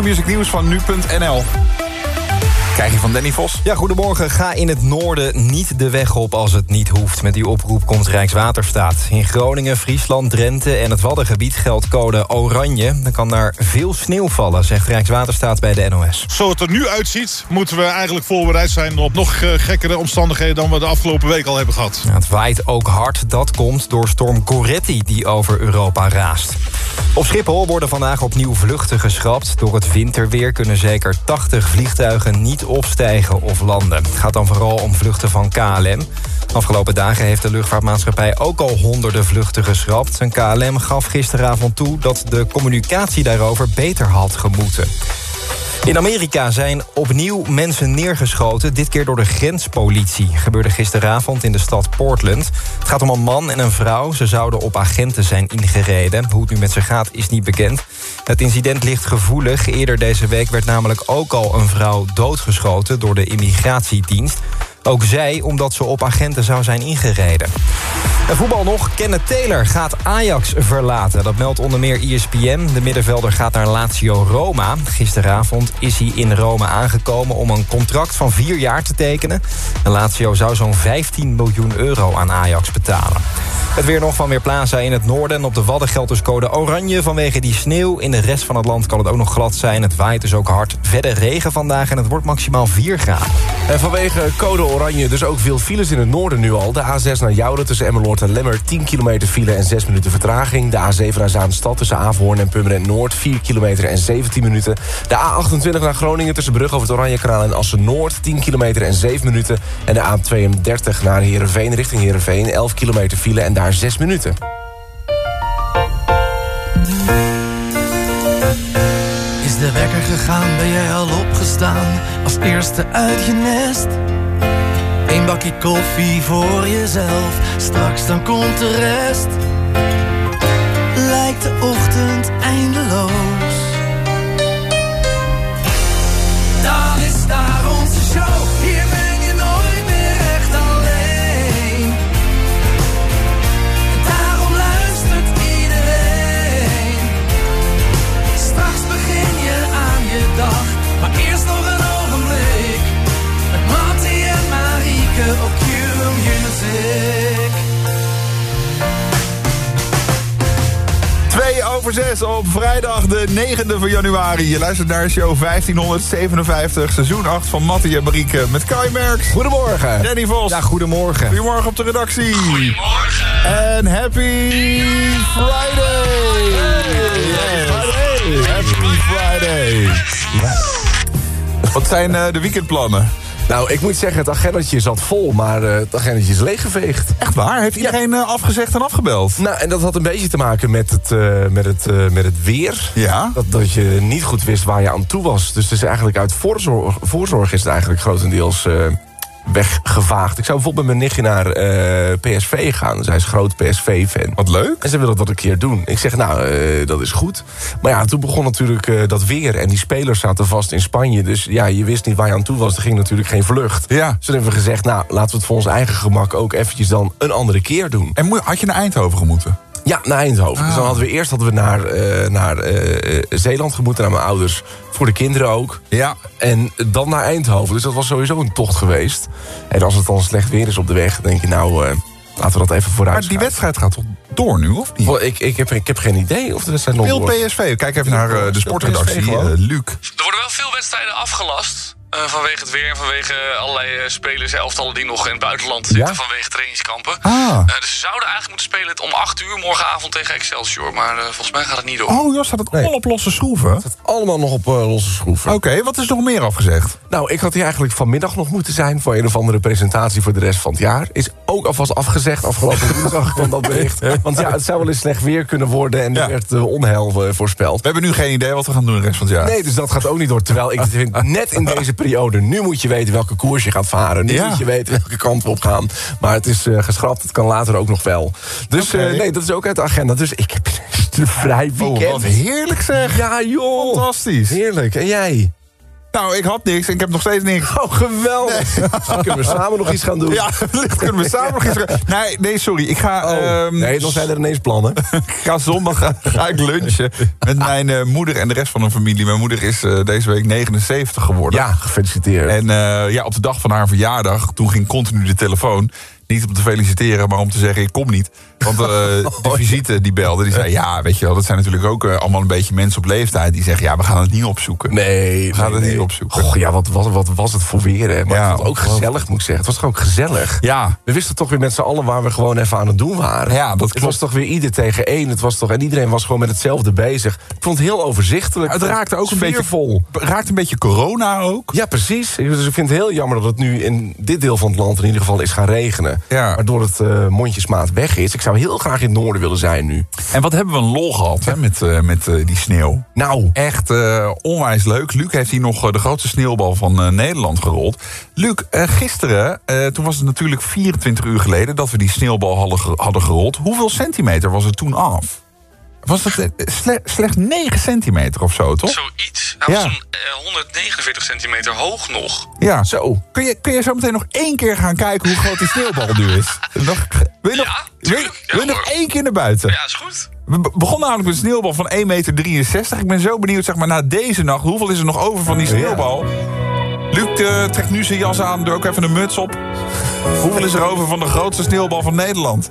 Exact 6 uur, het Q-music nieuws van nu.nl. Krijg je van Danny Vos. Ja, goedemorgen. Ga in het noorden niet de weg op als het niet hoeft. Met die oproep komt Rijkswaterstaat. In Groningen, Friesland, Drenthe en het Waddengebied geldt code oranje. Dan kan daar veel sneeuw vallen, zegt Rijkswaterstaat bij de NOS. Zo het er nu uitziet, moeten we eigenlijk voorbereid zijn... op nog eh, gekkere omstandigheden dan we de afgelopen week al hebben gehad. Ja, het waait ook hard. Dat komt door storm Coretti die over Europa raast. Op Schiphol worden vandaag opnieuw vluchten geschrapt. Door het winterweer kunnen zeker 80 vliegtuigen niet opstijgen of landen. Het gaat dan vooral om vluchten van KLM. Afgelopen dagen heeft de luchtvaartmaatschappij ook al honderden vluchten geschrapt. En KLM gaf gisteravond toe dat de communicatie daarover beter had gemoeten. In Amerika zijn opnieuw mensen neergeschoten, dit keer door de grenspolitie. Gebeurde gisteravond in de stad Portland. Het gaat om een man en een vrouw. Ze zouden op agenten zijn ingereden. Hoe het nu met ze gaat is niet bekend. Het incident ligt gevoelig. Eerder deze week werd namelijk ook al een vrouw doodgeschoten door de immigratiedienst. Ook zij omdat ze op agenten zou zijn ingereden. En voetbal nog. Kenneth Taylor gaat Ajax verlaten. Dat meldt onder meer ESPN. De middenvelder gaat naar Lazio Roma. Gisteravond is hij in Rome aangekomen om een contract van vier jaar te tekenen. En Lazio zou zo'n 15 miljoen euro aan Ajax betalen. Het weer nog van Weerplaza in het noorden. En op de Wadden geldt dus code oranje vanwege die sneeuw. In de rest van het land kan het ook nog glad zijn. Het waait dus ook hard. Verder regen vandaag en het wordt maximaal 4 graden. En vanwege code oranje dus ook veel files in het noorden nu al. De A6 naar Jouden tussen Emmeloord en Lemmer 10 kilometer file en 6 minuten vertraging. De A7 naar Zaanstad tussen Averhoorn en Purmerend Noord 4 kilometer en 17 minuten. De A28 naar Groningen tussen Brug over het Oranjekanaal en Assen Noord 10 kilometer en 7 minuten. En de A32 naar Heerenveen richting Heerenveen 11 kilometer file en daar 6 minuten. Is de wekker gegaan, ben jij al opgestaan? Als eerste uit je nest. Eén bakje koffie voor jezelf. Straks dan komt de rest over 6 op vrijdag de 9e van januari. Je luistert naar show 1557, seizoen 8 van Mattie en Marieke met Kai Merks. Goedemorgen. Danny Vos. Ja, goedemorgen. Goedemorgen op de redactie. Goedemorgen. En happy Friday. Yes. Happy Friday. Wat zijn eh, de weekendplannen? Nou, ik moet zeggen, het agendetje zat vol, maar eh, het agendetje is leeggeveegd. Echt waar? Heeft iedereen eh, afgezegd en afgebeld? Nou, en dat had een beetje te maken met het, eh, met het, met het weer. Ja. Dat, dat je niet goed wist waar je aan toe was. Dus het is eigenlijk uit voorzorg, voorzorg is het eigenlijk grotendeels weggevaagd. Ik zou bijvoorbeeld met mijn nichtje naar eh, PSV gaan. Zij is groot PSV-fan. Wat leuk. En ze wil dat wat een keer doen. Ik zeg, nou, eh, dat is goed. Maar ja, toen begon natuurlijk eh, dat weer. En die spelers zaten vast in Spanje. Dus ja, je wist niet waar je aan toe was. Er ging natuurlijk geen vlucht. Ja. Dus toen hebben we gezegd, nou, laten we het voor ons eigen gemak... ook eventjes dan een andere keer doen. En had je naar Eindhoven gemoeten? Ja, naar Eindhoven. Dus dan Ah. hadden we eerst hadden we naar, eh, naar eh, eh, Zeeland gemoeten, naar mijn ouders. Voor de kinderen ook. Ja. En dan naar Eindhoven. Dus dat was sowieso een tocht geweest. En als het dan slecht weer is op de weg, denk je nou, eh, laten we dat even vooruit Maar die schuiven. wedstrijd gaat toch door nu, of niet? Wel, Ik, ik, heb, ik heb geen idee of de wedstrijd nog wordt. PSV. Kijk even naar de sportredactie. Luc. Er worden wel veel wedstrijden afgelast. Eh, vanwege het weer en vanwege allerlei eh, spelers, elftallen die nog in het buitenland zitten vanwege trainingskampen. Ah. Eh, dus ze zouden eigenlijk moeten spelen om 8 uur morgenavond tegen Excelsior. Maar eh, volgens mij gaat het niet door. Oh, Jos, staat het Nee. al op losse schroeven? Allemaal nog op losse schroeven. Oké, wat is er nog meer afgezegd? Nou, ik had hier eigenlijk vanmiddag nog moeten zijn... voor een of andere presentatie voor de rest van het jaar. Is ook alvast afgezegd. Afgelopen woensdag kwam dat bericht. Want ja, het zou wel eens slecht weer kunnen worden... en er Ja. werd eh, onheil voorspeld. We hebben nu geen idee wat we gaan doen de rest van het jaar. Nee, dus dat gaat ook niet door. Terwijl ik vind, net in deze periode... nu moet je weten welke koers je gaat varen. Nu Ja. moet je weten welke kant we op gaan. Maar het is eh, geschrapt, het kan later ook nog wel. Dus eh, nee, dat is ook uit de agenda. Dus ik heb een vrij Oh, weekend. wat heerlijk zeg. Ja, joh. Fantastisch. Heerlijk. En jij? Nou, ik had niks en ik heb nog steeds niks. Oh, geweldig. Kunnen we samen nog iets gaan doen. Ja, wellicht kunnen we samen nog eens... Nee, nee, sorry. Ik ga... Oh, ehm, nee, dan zijn er ineens plannen. ik ga zondag ga, ga ik lunchen met mijn eh, moeder en de rest van de familie. Mijn moeder is eh, deze week 79 geworden. Ja, gefeliciteerd. En eh, ja, op de dag van haar verjaardag, toen ging continu de telefoon. Niet om te feliciteren, maar om te zeggen, ik kom niet. Want eh, de visite die belde, die zei... ja, weet je wel, dat zijn natuurlijk ook eh, allemaal een beetje mensen op leeftijd... die zeggen, ja, we gaan het niet opzoeken. Nee, We gaan nee, het nee. niet opzoeken. Goh, ja, wat, was wat was het voor weer, hè? Maar Ja, het was ook gezellig, moet ik zeggen. Het was ook gezellig? Ja, We wisten toch weer met z'n allen waar we gewoon even aan het doen waren. Ja, dat Het was toch weer ieder tegen één. Het was toch, en iedereen was gewoon met hetzelfde bezig. Ik vond het heel overzichtelijk. het raakte ook een beetje... Sfeervol. Raakte een beetje corona ook. Ja, precies. Dus ik vind het heel jammer dat het nu in dit deel van het land in ieder geval is gaan regenen. Ja. Waardoor het eh, mondjesmaat weg is. Ik zou heel graag in het noorden willen zijn nu. En wat hebben we een lol gehad hè, met, eh, met eh, die sneeuw. Nou, Echt onwijs leuk. Luc heeft hier nog de grootste sneeuwbal van Nederland gerold. Luc, gisteren, toen was het natuurlijk 24 uur geleden... dat we die sneeuwbal hadden gerold. Hoeveel centimeter was het toen af? Was het eh, sle- slechts 9 centimeter of zo, toch? Zoiets. Hij Ja. was toen eh, 149 centimeter hoog nog. Ja. zo. Kun je, kun je zo meteen nog één keer gaan kijken hoe groot die sneeuwbal nu is? Nog, wil je nog, Ja, wil je- tuurlijk. Ja, wil je nog één keer naar buiten? Ja, is goed. We be- begonnen namelijk met een sneeuwbal van 1,63 meter. Ik ben zo benieuwd, zeg maar, na deze nacht... hoeveel is er nog over van die sneeuwbal? Luc eh, trekt nu zijn jas aan, doe ook even een muts op. Hoeveel is er over van de grootste sneeuwbal van Nederland?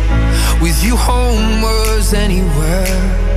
With you, home was anywhere.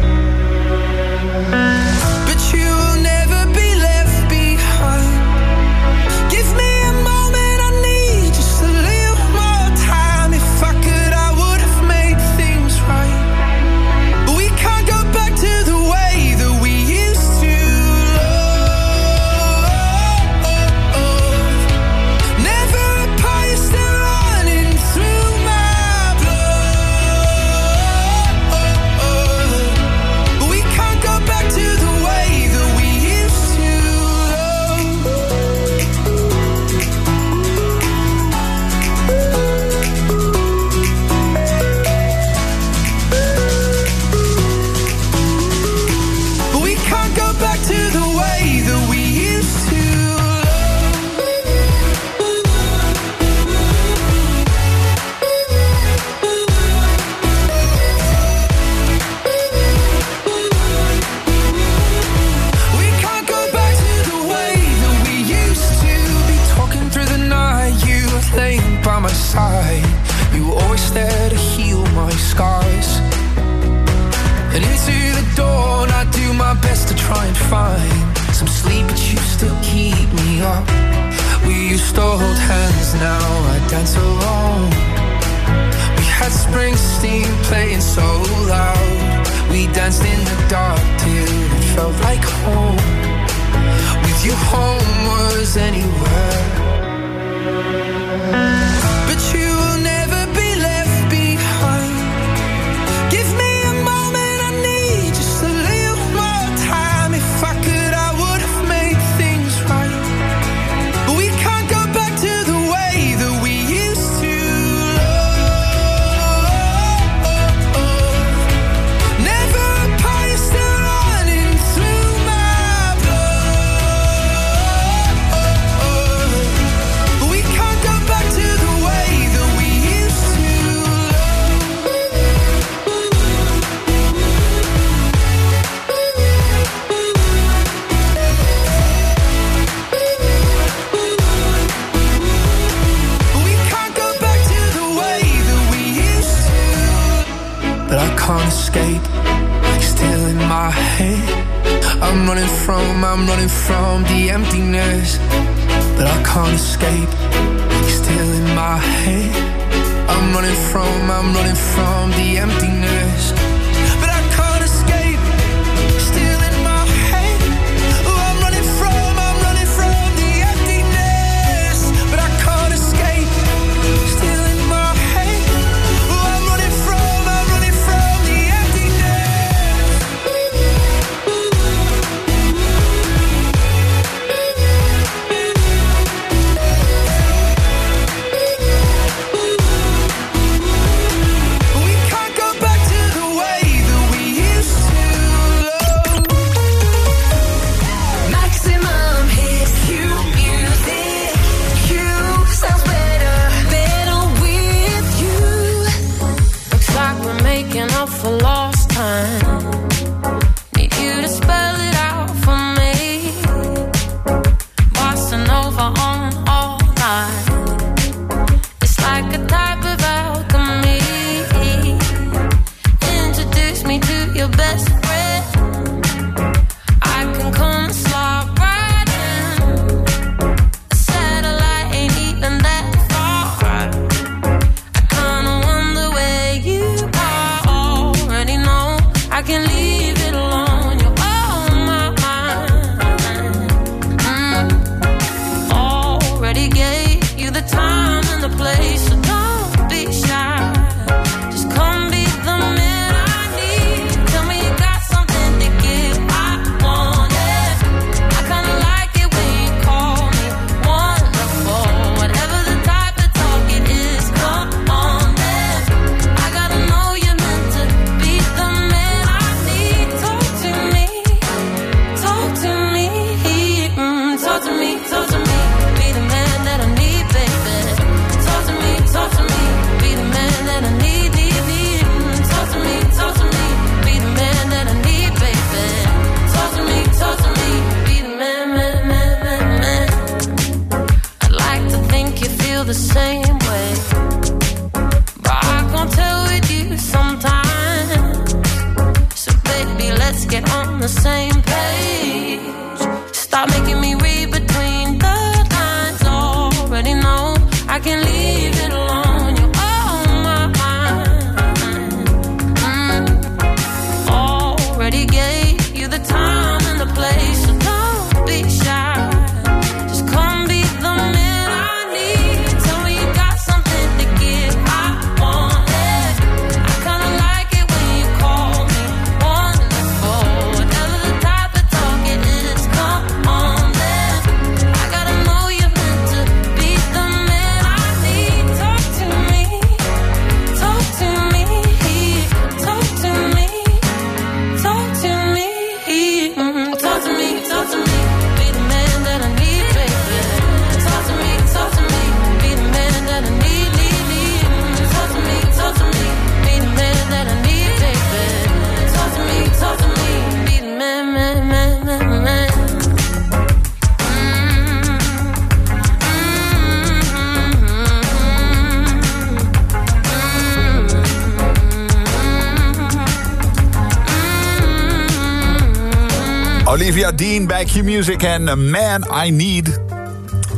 Dean bij Q-Music en eh, Man I Need.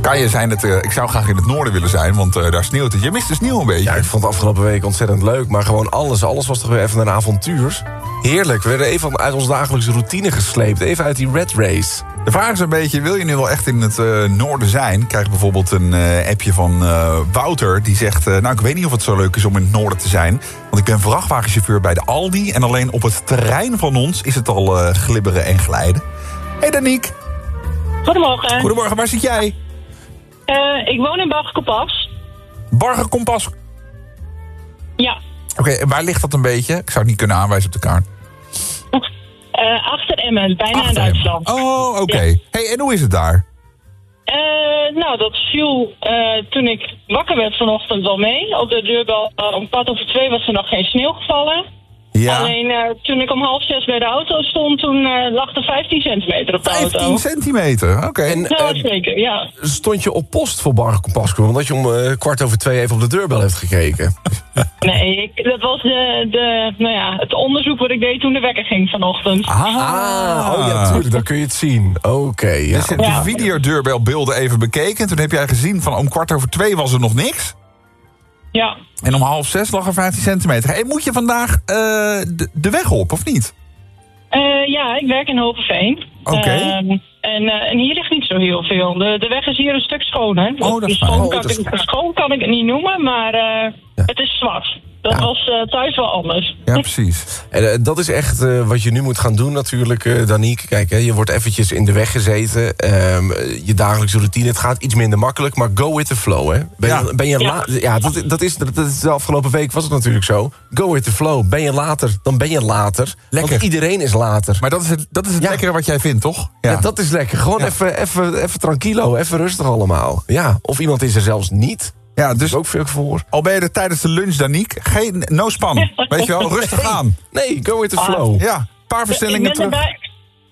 Kan je zijn het... eh, ik zou graag in het noorden willen zijn, want eh, daar sneeuwt het. Je mist de sneeuw een beetje. Ja, ik vond het afgelopen week ontzettend leuk. Maar gewoon alles, alles was toch weer even een avontuur. Heerlijk. We werden even uit onze dagelijkse routine gesleept. Even uit die red race. De vraag is een beetje, wil je nu wel echt in het noorden zijn? Ik krijg bijvoorbeeld een appje van Wouter. Die zegt, nou ik weet niet of het zo leuk is om in het noorden te zijn. Want ik ben vrachtwagenchauffeur bij de Aldi. En alleen op het terrein van ons is het al glibberen en glijden. Hey Daniek, Goedemorgen. goedemorgen, waar zit jij? Eh, ik woon in Bargekompas. Barger Kompas. Ja. Oké, waar ligt dat een beetje? Ik zou het niet kunnen aanwijzen op de kaart. Eh, achter Emmen, bijna in Achter. Duitsland. Oh, oké. Ja. Hey, en hoe is het daar? Eh, nou, dat viel toen ik wakker werd vanochtend wel mee. Op de deurbel eh, om kwart over twee was er nog geen sneeuw gevallen. Ja, Alleen eh, toen ik om half zes bij de auto stond, toen eh, lag er 15 centimeter op de 15 auto. centimeter. Oké. En Ja, eh, zeker, ja. stond je op post voor Bargekompasko? Omdat je om eh, kwart over twee even op de deurbel heeft gekeken. Nee, ik, dat was de, de, nou ja, het onderzoek wat ik deed toen de wekker ging vanochtend. Ah, oh ja, tuurlijk, dan kun je het zien. Oké, ja. Dus je hebt de videodeurbelbeelden even bekeken. En toen heb jij gezien van om kwart over twee was er nog niks. Ja. En om half zes lag er 15 centimeter. Hey, moet je vandaag eh, de, de weg op, of niet? Eh, ja, ik werk in Hogeveen. Oké. Ehm, en, eh, en hier ligt niet zo heel veel. De, de weg is hier een stuk schoner. Oh, dat is schoon. Oh, kan dat is ik, schoon kan ik het niet noemen, maar het is zwart. Dat Ja. was eh, thuis wel anders. Ja, precies. En eh, dat is echt eh, wat je nu moet gaan doen natuurlijk, eh Danique. Kijk, hè, je wordt eventjes in de weg gezeten. Ehm, eh, je dagelijkse routine, het gaat iets minder makkelijk. Maar go with the flow, hè. Ben Ja. je, ben je Ja. dat, dat, is, dat is de afgelopen week was het natuurlijk zo. Go with the flow. Ben je later, dan ben je later. Lekker. Want iedereen is later. Maar dat is het, dat is het Ja. lekkere wat jij vindt, toch? Ja. dat is lekker. Gewoon Ja. even, even, even tranquilo, even rustig allemaal. Ja, of iemand is er zelfs niet. Ja, Dus ook veel voor. al ben je er tijdens de lunch, Daniek, geen, no span. Weet je wel, rustig aan. Nee, go with the flow. Ja, een paar ben, terug. erbij,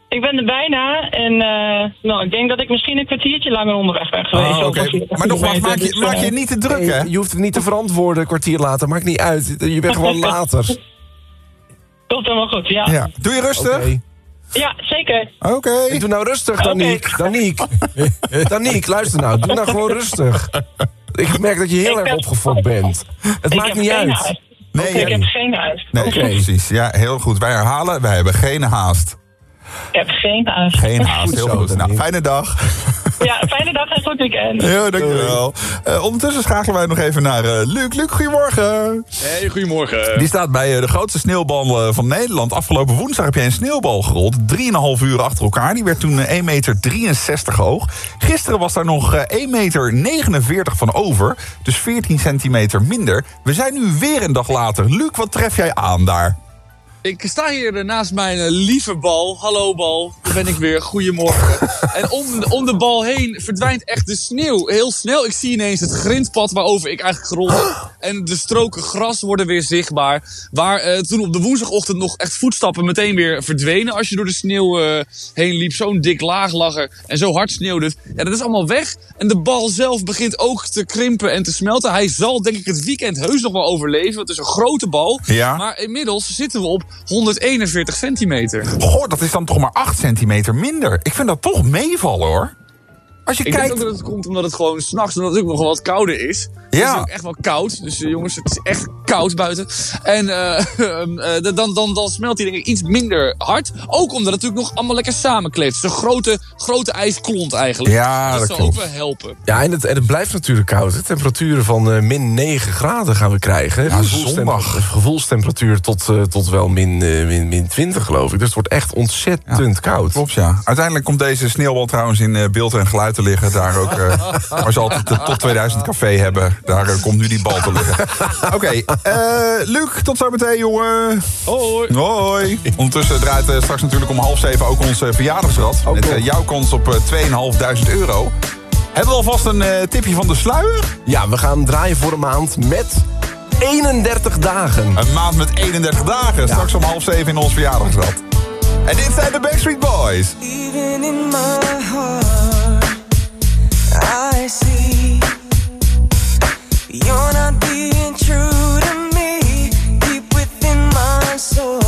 ik ben er bijna en eh, nou, ik denk dat ik misschien een kwartiertje langer onderweg ben geweest. Oh. Maar nogmaals, maak je, maak eh, je niet te druk, hè? Nee, je hoeft het niet te verantwoorden, een kwartier later. Maakt niet uit. Je bent gewoon later. Komt helemaal goed, ja. Ja. Doe je rustig? Ja, zeker. Oké. Doe nou rustig, Daniek. Daniek. Daniek, luister nou. Doe nou gewoon rustig. Ik merk dat je heel erg opgefokt bent. Het Ik maakt niet uit. haast. Nee, Ik heb geen huis. Nee, precies. Ja, heel goed. Wij herhalen, wij hebben geen haast. Ik heb geen huis. Geen haast, heel goed. Nou, fijne dag. Ja, fijne dag en goed weekend. Ja, dankjewel. Eh, ondertussen schakelen wij nog even naar eh, Luc. Luc, goedemorgen. Hey, goedemorgen. Die staat bij eh, de grootste sneeuwbal van Nederland. Afgelopen woensdag heb jij een sneeuwbal gerold. 3,5 uur achter elkaar. Die werd toen eh, 1,63 meter hoog. Gisteren was daar nog eh, 1,49 meter van over. Dus 14 centimeter minder. We zijn nu weer een dag later. Luc, wat tref jij aan daar? Ik sta hier eh, naast mijn eh, lieve bal. Hallo bal, ben ik weer. Goedemorgen. en om, om de bal heen verdwijnt echt de sneeuw. Heel snel. Ik zie ineens het grindpad waarover ik eigenlijk gerold heb. En de stroken gras worden weer zichtbaar. Waar eh, toen op de woensdagochtend nog echt voetstappen meteen weer verdwenen. Als je door de sneeuw eh, heen liep. Zo'n dik laag lag er. En zo hard sneeuwde het. Ja, dat is allemaal weg. En de bal zelf begint ook te krimpen en te smelten. Hij zal denk ik het weekend heus nog wel overleven. Het is een grote bal. Ja. Maar inmiddels zitten we op 141 centimeter. Goh, dat is dan toch maar 8 centimeter minder. Ik vind dat toch meevallen hoor. Als je Ik kijkt... denk ook dat het komt omdat het gewoon s'nachts natuurlijk nog wat kouder is. Ja. Het is ook echt wel koud. Dus eh, jongens, het is echt koud buiten. En eh, eh, dan, dan, dan smelt hij denk ik iets minder hard. Ook omdat het natuurlijk nog allemaal lekker samenkleeft. Het is een grote, grote ijsklont eigenlijk. Ja, dat, dat zal klopt. ook wel helpen. Ja, en het, en het blijft natuurlijk koud. hè. Temperaturen van eh, min 9 graden gaan we krijgen. Ja, zondag. Gevoelstemperatuur tot, eh, tot wel min, min, min 20 geloof ik. Dus het wordt echt ontzettend koud. Klopt, ja. Uiteindelijk komt deze sneeuwbal trouwens in beeld en geluid te liggen. Daar ook, eh, waar ze altijd de top 2000 café hebben. Daar eh, komt nu die bal te liggen. Oké, eh, Luc, tot zometeen, jongen. Hoi. Hoi. Ondertussen draait eh, straks natuurlijk om half zeven ook ons verjaardagsrad. met jouw kans op eh, 2.500 euro. Hebben we alvast een tipje van de sluier? Ja, we gaan draaien voor een maand met 31 dagen. Een maand met 31 dagen. Straks om half zeven in ons verjaardagsrad. En dit zijn de Backstreet Boys. Even in my heart, I see you're not being true to me. Deep within my soul,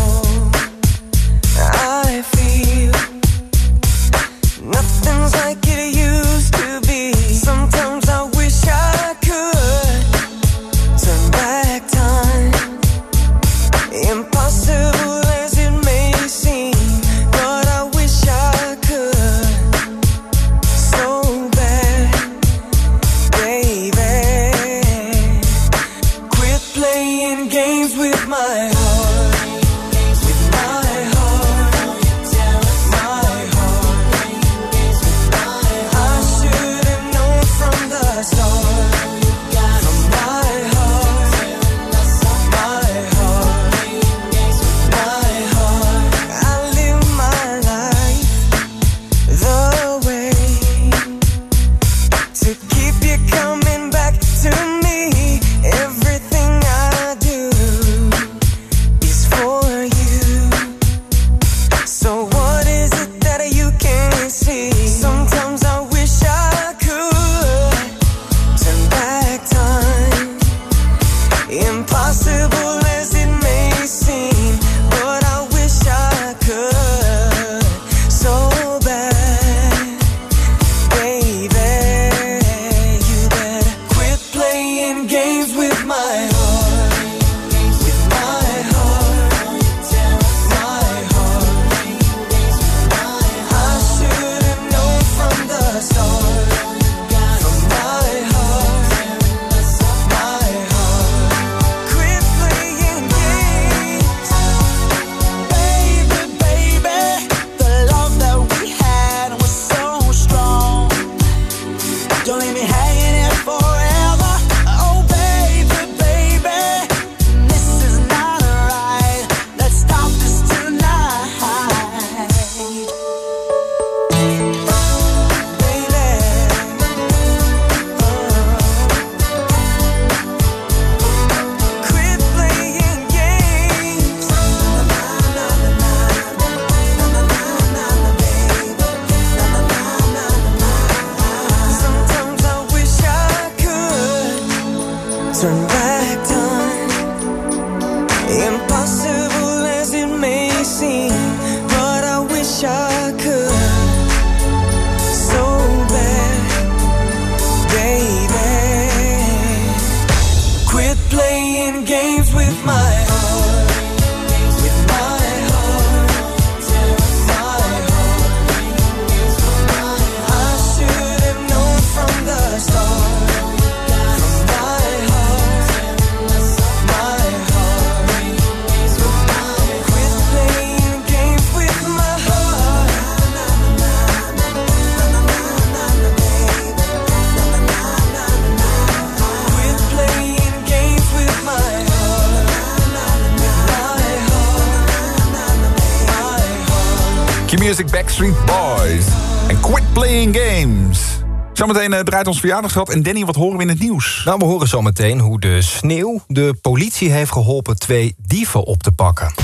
Zometeen eh, draait ons verjaardagsrad. En Danny, wat horen we in het nieuws? Nou, we horen zo meteen hoe de sneeuw de politie heeft geholpen twee dieven op te pakken.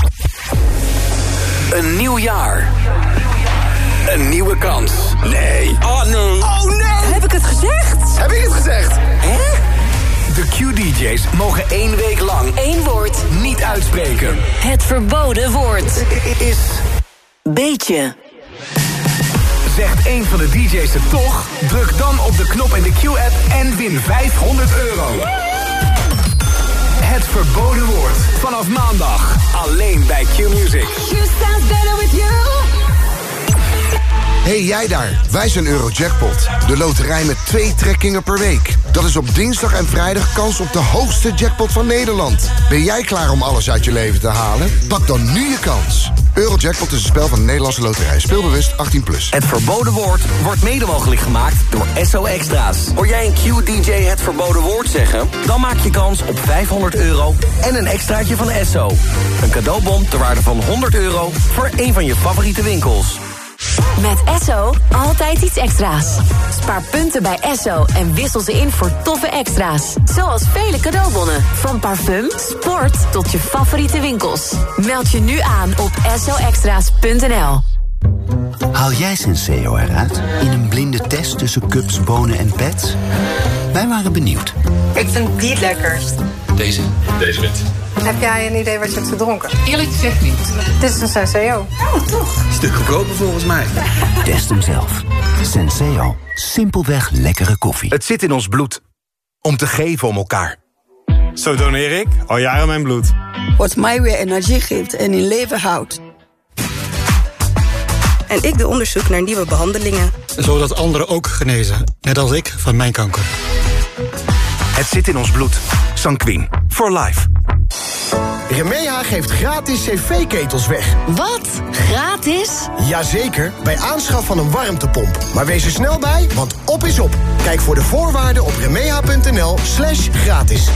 Een nieuw jaar. Een nieuwe kans. Nee. Oh nee. Oh nee. Heb ik het gezegd? Heb ik het gezegd? Hè? De Q-DJ's mogen één week lang Eén woord. niet uitspreken. Het verboden woord. Is... Beetje. Zegt één van de DJ's het toch? Druk dan op de knop in de Q-app en win 500 euro. Het verboden woord. Vanaf maandag. Alleen bij Q-Music. You sound better with you. Hey jij daar, wij zijn Eurojackpot. De loterij met twee trekkingen per week. Dat is op dinsdag en vrijdag kans op de hoogste jackpot van Nederland. Ben jij klaar om alles uit je leven te halen? Pak dan nu je kans. Eurojackpot is een spel van de Nederlandse loterij. Speelbewust 18+. Plus. Het verboden woord wordt mede mogelijk gemaakt door SO Extra's. Hoor jij een Q-DJ het verboden woord zeggen? Dan maak je kans op 500 euro en een extraatje van SO. Een cadeaubon ter waarde van 100 euro voor een van je favoriete winkels. Met Esso altijd iets extra's. Spaar punten bij Esso en wissel ze in voor toffe extra's. Zoals vele cadeaubonnen. Van parfum, sport tot je favoriete winkels. Meld je nu aan op essoextra's.nl. Haal jij Senseo eruit in een blinde test tussen cups, bonen en pets? Wij waren benieuwd. Ik vind die het lekkerst. Deze. Deze wit. Heb jij een idee wat je hebt gedronken? Eerlijk gezegd niet. Dit is een Senseo. Oh, toch? Stuk goedkoper volgens mij. Test hem zelf. Senseo. Simpelweg lekkere koffie. Het zit in ons bloed. Om te geven om elkaar. Zo doneer ik al jaren mijn bloed. Wat mij weer energie geeft en in leven houdt. En ik doe onderzoek naar nieuwe behandelingen. Zodat anderen ook genezen, net als ik van mijn kanker. Het zit in ons bloed. Sanquin. For life. Remeha geeft gratis cv-ketels weg. Wat? Gratis? Jazeker, bij aanschaf van een warmtepomp. Maar wees er snel bij, want op is op. Kijk voor de voorwaarden op remeha.nl slash gratis.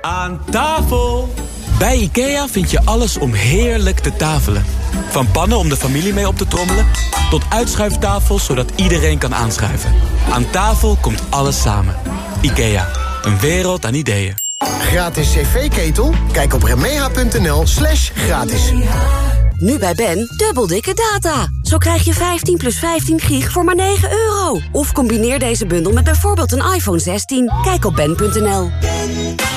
Aan tafel! Bij IKEA vind je alles om heerlijk te tafelen. Van pannen om de familie mee op te trommelen... tot uitschuiftafels zodat iedereen kan aanschuiven. Aan tafel komt alles samen. IKEA, een wereld aan ideeën. Gratis cv-ketel? Kijk op remeha.nl slash gratis. Nu bij Ben, dubbel dikke data. Zo krijg je 15 plus 15 gig voor maar 9 euro. Of combineer deze bundel met bijvoorbeeld een iPhone 16. Kijk op ben.nl.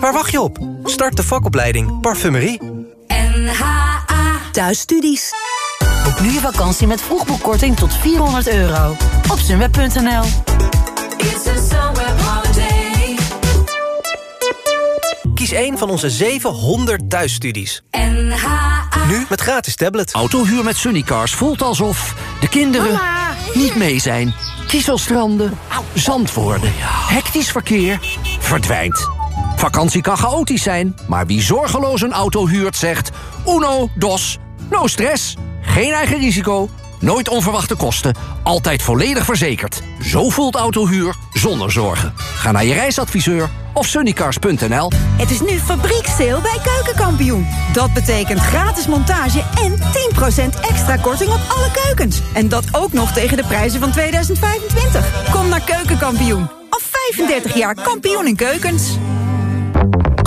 Waar wacht je op? Start de vakopleiding Parfumerie. NHA Thuisstudies. Boek nu je vakantie met vroegboekkorting tot 400 euro. Op sunweb.nl Kies een van onze 700 thuisstudies. Nu met gratis tablet. Autohuur met Sunnycars voelt alsof de kinderen niet mee zijn. Kieselstranden, zand worden, hectisch verkeer, verdwijnt. Vakantie kan chaotisch zijn, maar wie zorgeloos een auto huurt zegt... uno, dos, no stress, geen eigen risico, nooit onverwachte kosten... altijd volledig verzekerd. Zo voelt autohuur zonder zorgen. Ga naar je reisadviseur of sunnycars.nl. Het is nu fabrieksteel bij Keukenkampioen. Dat betekent gratis montage en 10% extra korting op alle keukens. En dat ook nog tegen de prijzen van 2025. Kom naar Keukenkampioen. Al 35 jaar kampioen in keukens.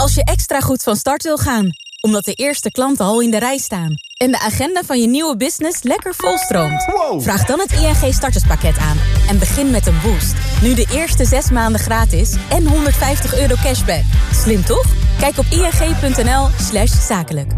Als je extra goed van start wil gaan, omdat de eerste klanten al in de rij staan... en de agenda van je nieuwe business lekker volstroomt... vraag dan het ING starterspakket aan en begin met een boost. Nu de eerste zes maanden gratis en 150 euro cashback. Slim toch? Kijk op ing.nl slash zakelijk.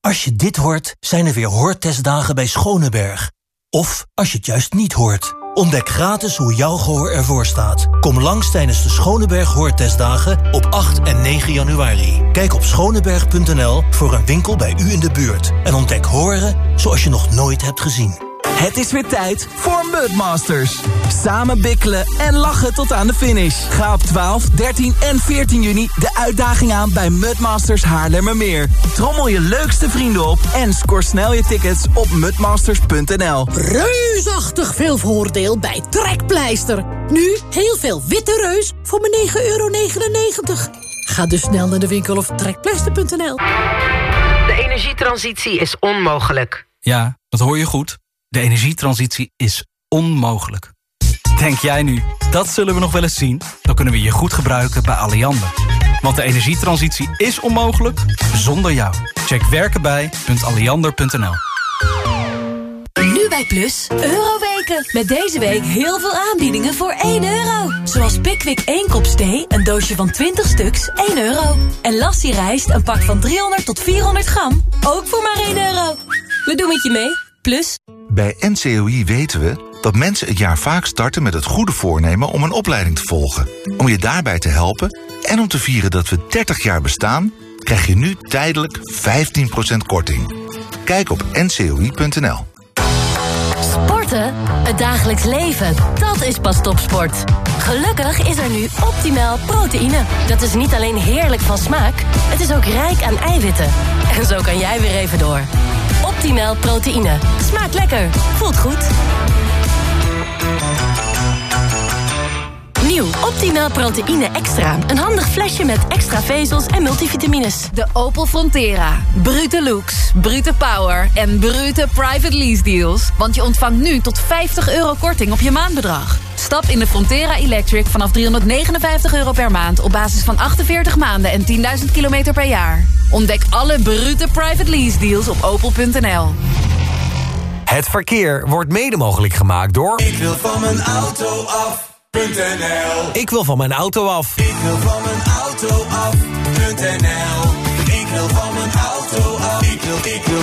Als je dit hoort, zijn er weer hoortestdagen bij Schoneberg. Of als je het juist niet hoort... Ontdek gratis hoe jouw gehoor ervoor staat. Kom langs tijdens de Schoneberg Hoortestdagen op 8 en 9 januari. Kijk op schoneberg.nl voor een winkel bij u in de buurt. En ontdek horen zoals je nog nooit hebt gezien. Het is weer tijd voor Mudmasters. Samen bikkelen en lachen tot aan de finish. Ga op 12, 13 en 14 juni de uitdaging aan bij Mudmasters Haarlemmermeer. Trommel je leukste vrienden op en score snel je tickets op mudmasters.nl. Reusachtig veel voordeel bij Trekpleister. Nu heel veel witte reus voor maar 9,99 euro. Ga dus snel naar de winkel of trekpleister.nl. De energietransitie is onmogelijk. Ja, dat hoor je goed. De energietransitie is onmogelijk. Denk jij nu, dat zullen we nog wel eens zien? Dan kunnen we je goed gebruiken bij Alliander. Want de energietransitie is onmogelijk zonder jou. Check werkenbij.alliander.nl Nu bij Plus, Euroweken. Met deze week heel veel aanbiedingen voor 1 euro. Zoals Pickwick 1 kop thee, een doosje van 20 stuks, 1 euro. En Lassie rijst, een pak van 300 tot 400 gram, ook voor maar 1 euro. We doen het je mee, Plus. Bij NCOI weten we dat mensen het jaar vaak starten met het goede voornemen om een opleiding te volgen. Om je daarbij te helpen en om te vieren dat we 30 jaar bestaan, krijg je nu tijdelijk 15% korting. Kijk op ncoi.nl. Sporten? Het dagelijks leven, dat is pas topsport. Gelukkig is er nu optimaal proteïne. Dat is niet alleen heerlijk van smaak, het is ook rijk aan eiwitten. En zo kan jij weer even door. Optimaal proteïne. Smaakt lekker. Voelt goed. Nieuw Optimaal Proteïne Extra. Een handig flesje met extra vezels en multivitamines. De Opel Frontera. Brute looks, brute power en brute private lease deals. Want je ontvangt nu tot 50 euro korting op je maandbedrag. Stap in de Frontera Electric vanaf 359 euro per maand... op basis van 48 maanden en 10.000 kilometer per jaar. Ontdek alle brute private lease deals op opel.nl. Het verkeer wordt mede mogelijk gemaakt door... Ik wil van mijn auto af.nl Ik wil van mijn auto af. Ik wil van mijn auto af.nl Ik wil van mijn auto af. Ik wil, ik wil,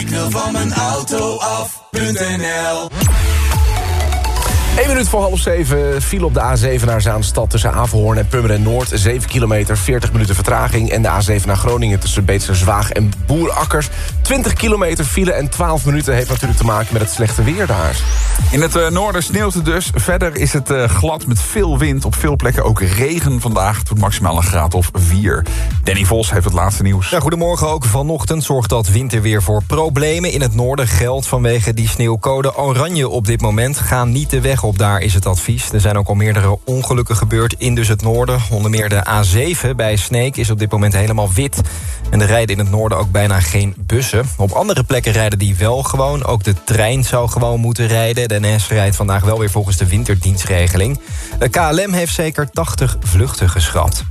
ik wil van mijn auto af.nl 1 minuut voor half 7 viel op de A7 naar Zaanstad tussen Averhoorn en Pummeren Noord. 7 kilometer, 40 minuten vertraging. En de A7 naar Groningen tussen Beetse Zwaag en Boerakkers. 20 kilometer file en 12 minuten heeft natuurlijk te maken met het slechte weer daar. In het eh, noorden sneeuwt het dus. Verder is het eh, glad met veel wind. Op veel plekken ook regen vandaag. Tot maximaal een graad of 4. Danny Vos heeft het laatste nieuws. Ja, goedemorgen ook. Vanochtend zorgt dat winterweer voor problemen. In het noorden geldt vanwege die sneeuwcode oranje op dit moment. Ga niet de weg op, daar is het advies. Er zijn ook al meerdere ongelukken gebeurd in dus het noorden. Onder meer de A7 bij Sneek is op dit moment helemaal wit. En er rijden in het noorden ook bijna geen bussen. Op andere plekken rijden die wel gewoon. Ook de trein zou gewoon moeten rijden. De NS rijdt vandaag wel weer volgens de winterdienstregeling. De KLM heeft zeker 80 vluchten geschrapt.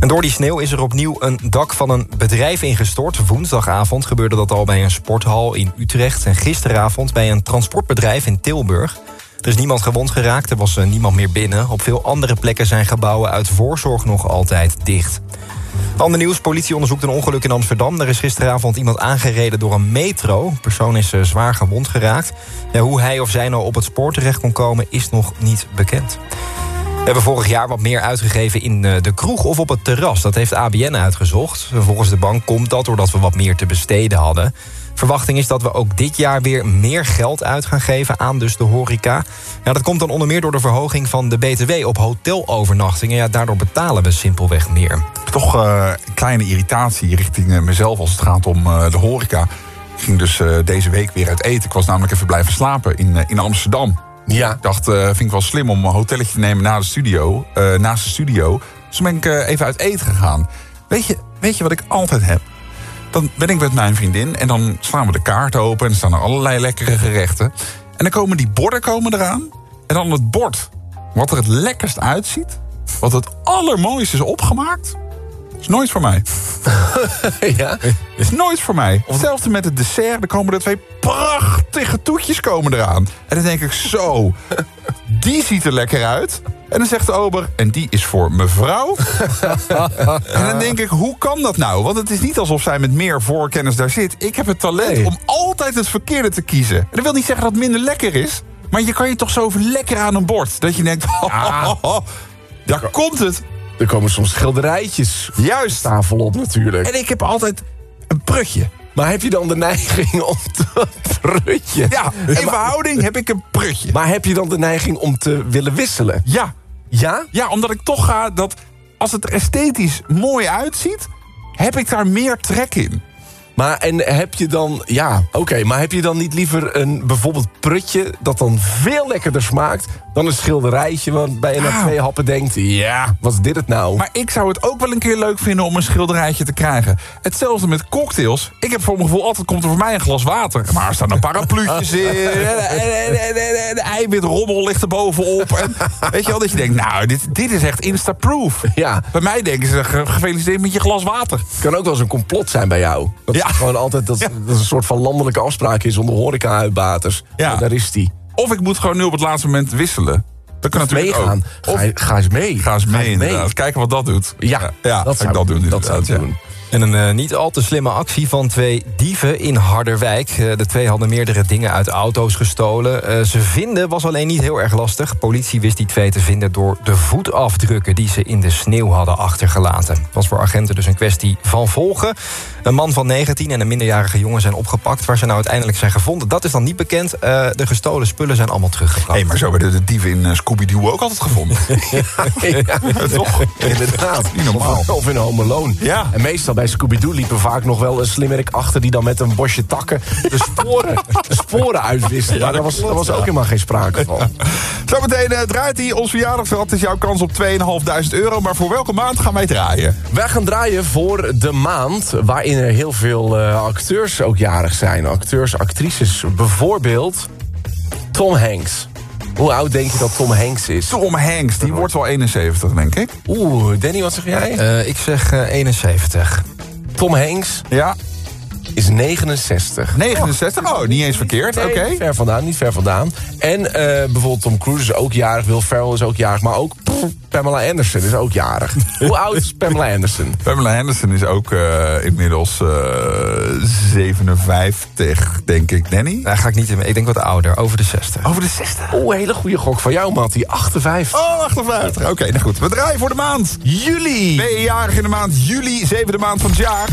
En door die sneeuw is er opnieuw een dak van een bedrijf ingestort. Woensdagavond gebeurde dat al bij een sporthal in Utrecht... en gisteravond bij een transportbedrijf in Tilburg. Er is niemand gewond geraakt, er was eh, niemand meer binnen. Op veel andere plekken zijn gebouwen uit voorzorg nog altijd dicht. Ander nieuws, politie onderzoekt een ongeluk in Amsterdam. Er is gisteravond iemand aangereden door een metro. De persoon is eh, zwaar gewond geraakt. Ja, hoe hij of zij nou op het spoor terecht kon komen is nog niet bekend. We hebben vorig jaar wat meer uitgegeven in eh, de kroeg of op het terras. Dat heeft ABN uitgezocht. Volgens de bank komt dat doordat we wat meer te besteden hadden. Verwachting is dat we ook dit jaar weer meer geld uit gaan geven aan dus de horeca. Ja, dat komt dan onder meer door de verhoging van de BTW op hotelovernachtingen. Ja, daardoor betalen we simpelweg meer. Toch uh, een kleine irritatie richting uh, mezelf als het gaat om uh, de horeca. Ik ging dus deze week weer uit eten. Ik was namelijk even blijven slapen in, in Amsterdam. Ja. Ik dacht, vind ik wel slim om een hotelletje te nemen na de studio, naast de studio. Dus toen ben ik even uit eten gegaan. Weet je, weet je wat ik altijd heb? Dan ben ik met mijn vriendin en dan slaan we de kaart open... en staan er allerlei lekkere gerechten. En dan komen die borden komen eraan. En dan het bord, wat er het lekkerst uitziet... wat het allermooiste is opgemaakt... is nooit voor mij. ja? Is nooit voor mij. Hetzelfde met het dessert. Er komen er twee prachtige toetjes komen eraan. En dan denk ik zo... die ziet er lekker uit... En dan zegt de ober, en die is voor mevrouw. en dan denk ik, hoe kan dat nou? Want het is niet alsof zij met meer voorkennis daar zit. Ik heb het talent nee. om altijd het verkeerde te kiezen. En dat wil niet zeggen dat het minder lekker is. Maar je kan je toch zo lekker aan een bord. Dat je denkt, daar komt het. Er komen soms schilderijtjes. Juist. Tafel op natuurlijk. En ik heb altijd een prutje. Maar heb je dan de neiging om te prutje? Ja, in verhouding heb ik een prutje. Maar heb je dan de neiging om te willen wisselen? Ja. Ja? Ja, omdat ik toch ga dat als het er esthetisch mooi uitziet... heb ik daar meer trek in. Maar en heb je dan, ja, oké, maar heb je dan niet liever een bijvoorbeeld prutje dat dan veel lekkerder smaakt dan een schilderijtje waarbij je na Ah. twee happen denkt, ja, wat is dit het nou? Maar ik zou het ook wel een keer leuk vinden om een schilderijtje te krijgen. Hetzelfde met cocktails. Ik heb voor mijn gevoel altijd komt er voor mij een glas water. Maar er staan een parapluutjes in. En, en, eiwitrommel ligt er bovenop. En, weet je wel, dat je denkt, nou, dit, dit is echt insta-proof. Ja. Bij mij denken ze, ge- gefeliciteerd met je glas water. kan ook wel eens een complot zijn bij jou. Dat Ja. Gewoon altijd dat, dat een soort van landelijke afspraak is onder horeca-uitbaters. Ja. daar is die. Of ik moet gewoon nu op het laatste moment wisselen. Dat kan natuurlijk meegaan. ook. Ga, ga eens mee. Ga eens mee, eens inderdaad. Kijken wat dat doet. Ja, ja dat ga zou ik dat doen. dat zou inderdaad, doen. En een eh, niet al te slimme actie van twee dieven in Harderwijk. Eh, de twee hadden meerdere dingen uit auto's gestolen. Eh, ze vinden was alleen niet heel erg lastig. Politie wist die twee te vinden door de voetafdrukken... die ze in de sneeuw hadden achtergelaten. Het was voor agenten dus een kwestie van volgen. Een man van 19 en een minderjarige jongen zijn opgepakt. Waar ze nou uiteindelijk zijn gevonden, dat is dan niet bekend. Eh, de gestolen spullen zijn allemaal teruggebracht. Hé, maar zo werden de dieven in Scooby-Doo ook altijd gevonden. Ja, toch? Inderdaad. Niet normaal. Of, of in Home Alone. Ja. En meestal bij Scooby-Doo liepen vaak nog wel een slimmerik achter... die dan met een bosje takken de sporen, de sporen maar daar was, daar was ook helemaal geen sprake van. Zometeen eh, draait hij ons verjaardagsrad. Het is jouw kans op 2.500 euro. Maar voor welke maand gaan wij draaien? Wij gaan draaien voor de maand... waarin er heel veel eh, acteurs ook jarig zijn. Acteurs, actrices. Bijvoorbeeld Tom Hanks. Hoe oud denk je dat Tom Hanks is? Tom Hanks, die wordt wel 71, denk ik. Oeh, Danny, wat zeg jij? Eh, ik zeg eh, 71. Tom Hanks Ja, is 69. 69? Oh, niet eens verkeerd. Nee, Oké. niet ver vandaan, niet ver vandaan. En eh, bijvoorbeeld Tom Cruise is ook jarig, Will Ferrell is ook jarig... maar ook pff, Pamela Anderson is ook jarig. Hoe oud is Pamela Anderson? Pamela Henderson is ook eh, inmiddels eh, 57, denk ik. Danny? Daar ga ik niet in mee. Ik denk wat ouder, over de 60. Over de 60. Oeh, hele goede gok van jou, Mattie. 58. Oh, 58. Oké, nou goed. We draaien voor de maand. Juli. Ben je jarig in de maand juli, zevende maand van het jaar?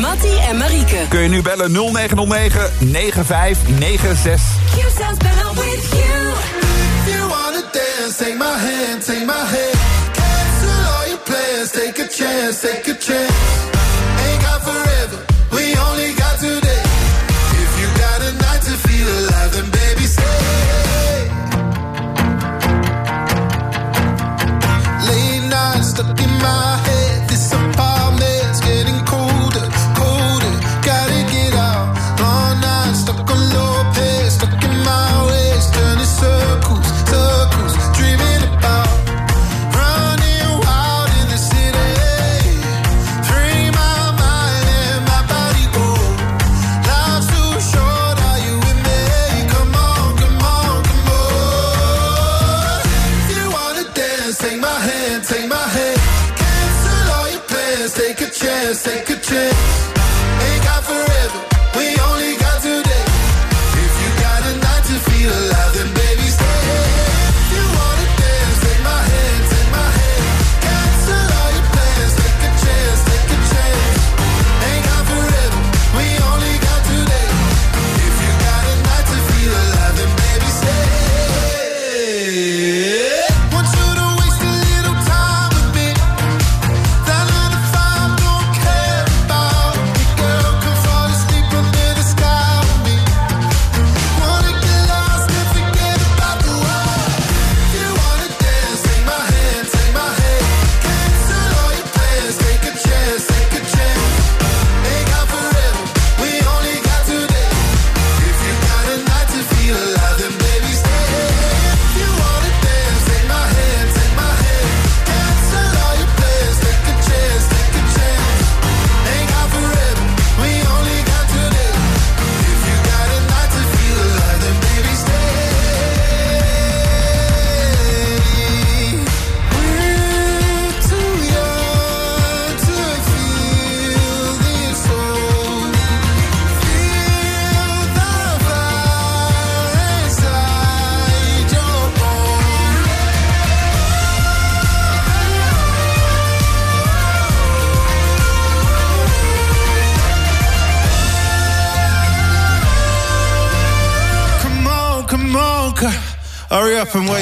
Mattie en Marieke. Kun je nu bellen 0909 9596. You wanna dance, take my hand, take my hand. Cancel all your plans, take a chance, take a chance.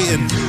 Clayton.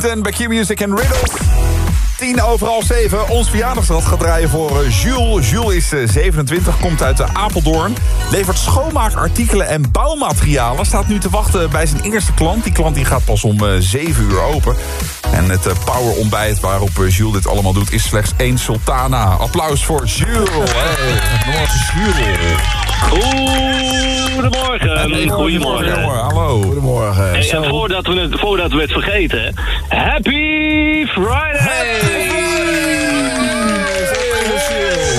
Kensington bij Q-Music en Riddles. 10 over half 7. Ons verjaardagsrad gaat draaien voor eh, Jules. Jules is eh, 27, komt uit eh, Apeldoorn. Levert schoonmaakartikelen en bouwmaterialen. Staat nu te wachten bij zijn eerste klant. Die klant die gaat pas om eh, 7 uur open. En het eh, power ontbijt waarop eh, Jules dit allemaal doet... is slechts één sultana. Applaus voor Jules. Hey, Jules. Goedemorgen. Goedemorgen. Hallo. Goedemorgen. Hey, en voordat we, het, voordat we het vergeten, Happy Friday!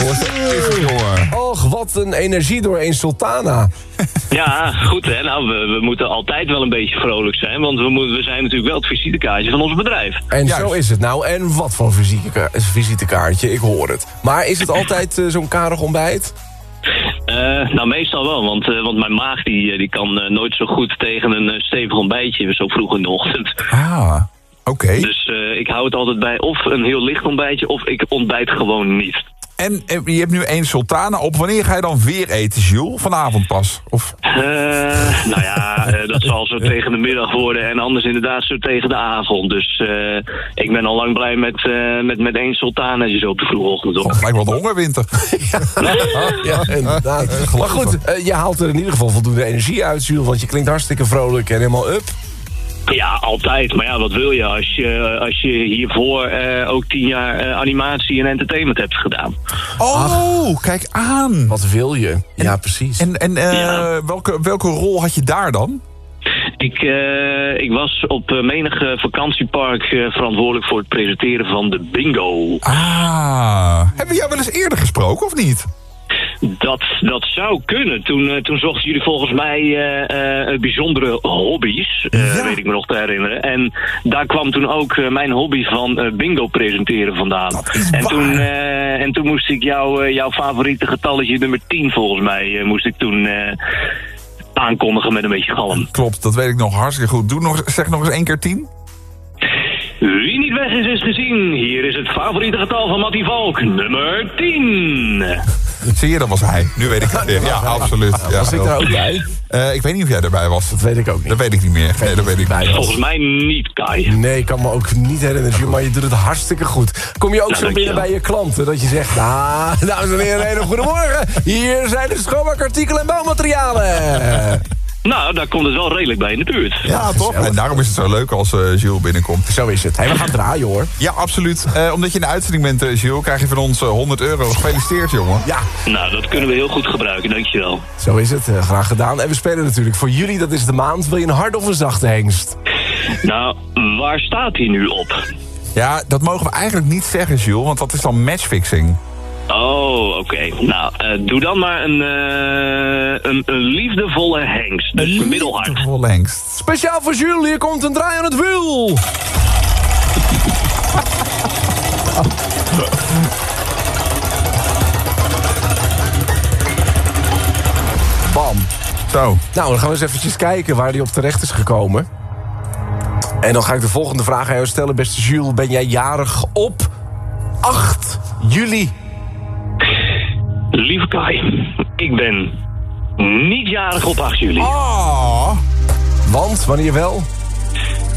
Och, wat een energie door een sultana. Ja, goed hè. Nou, we, we moeten altijd wel een beetje vrolijk zijn, want we, moeten, we zijn natuurlijk wel het visitekaartje van ons bedrijf. En zo is het nou. En wat voor visiteka- visitekaartje, ik hoor het. Maar is het altijd eh, zo'n karig ontbijt? Eh, nou, meestal wel, want, eh, want mijn maag die, die kan nooit zo goed tegen een stevig ontbijtje zo vroeg in de ochtend. Ah, oké. Dus eh, ik hou het altijd bij of een heel licht ontbijtje of ik ontbijt gewoon niet. En eh, je hebt nu één sultana op. Wanneer ga je dan weer eten, Jules? Vanavond pas? Of? Eh, nou ja, eh, dat zal zo tegen de middag worden en anders inderdaad zo tegen de avond. Dus eh, ik ben al lang blij met, eh, met, met één sultana zo op de vroege ochtend. op. Het lijkt wel de hongerwinter. Ja, inderdaad. Maar goed, je haalt er in ieder geval voldoende energie uit, Jules. Want je klinkt hartstikke vrolijk en helemaal up. Ja, altijd. Maar ja, wat wil je als je, als je hiervoor eh, ook tien jaar eh, animatie en entertainment hebt gedaan? Oh, kijk aan. Wat wil je? ja, precies. En, en eh, welke, welke rol had je daar dan? Ik, eh, ik was op menig eh, vakantiepark eh, verantwoordelijk voor het presenteren van de bingo. Ah. Hebben we jou wel eens eerder gesproken, of niet? Dat, dat zou kunnen. Toen, eh, toen zochten jullie volgens mij eh, bijzondere hobby's, eh, weet ik me nog te herinneren. En daar kwam toen ook mijn hobby van bingo presenteren vandaan. En toen, en toen moest ik jou, jouw favoriete getalletje nummer 10 volgens mij, moest ik toen aankondigen met een beetje galm. Klopt, dat weet ik nog hartstikke goed. Doe nog, zeg nog eens één keer tien. Wie niet weg is, is gezien. Hier is het favoriete getal van Mattie Valk, nummer 10. Zie je, dat was hij. Nu weet ik het weer. Ja, absoluut. Ja, Was ik daar ook bij? Eh, ik weet niet of jij erbij was. Dat weet ik ook niet. Dat weet ik niet meer. Nee, dat weet ik niet. Volgens mij niet, Kai. Nee, ik kan me ook niet herinneren, maar je doet het hartstikke goed. Kom je ook Nou, zo binnen bij je klanten, dat je zegt... Nou, dames en heren, een hele goedemorgen. Hier zijn de schoonmaakartikelen en bouwmaterialen. Nou, daar komt het wel redelijk bij in de buurt. Ja, toch? En daarom is het zo leuk als eh Jules binnenkomt. Zo is het. Hey, we gaan draaien, hoor. Ja, absoluut. Eh, omdat je in de uitzending bent, eh, Jules, krijg je van ons eh, 100 euro. Gefeliciteerd, jongen. Ja, Nou, dat kunnen we heel goed gebruiken, dankjewel. zo is het. Eh, graag gedaan. En we spelen natuurlijk voor jullie, dat is de maand. Wil je een hard of een zachte hengst? Nou, waar staat hij nu op? Ja, dat mogen we eigenlijk niet zeggen, Jules, want dat is dan matchfixing. Oh, oké. Nou, eh, doe dan maar een, eh, een, een liefdevolle hengst. Dus middelhard. Vol hengst. Speciaal voor Jules, hier komt een draai aan het wiel. Bam. Zo. Nou, dan gaan we eens eventjes kijken waar hij op terecht is gekomen. En dan ga ik de volgende vraag aan jou stellen. Beste Jules, ben jij jarig op 8 juli? Lieve Kai, ik ben niet jarig op 8 juli. Oh. Want, wanneer wel?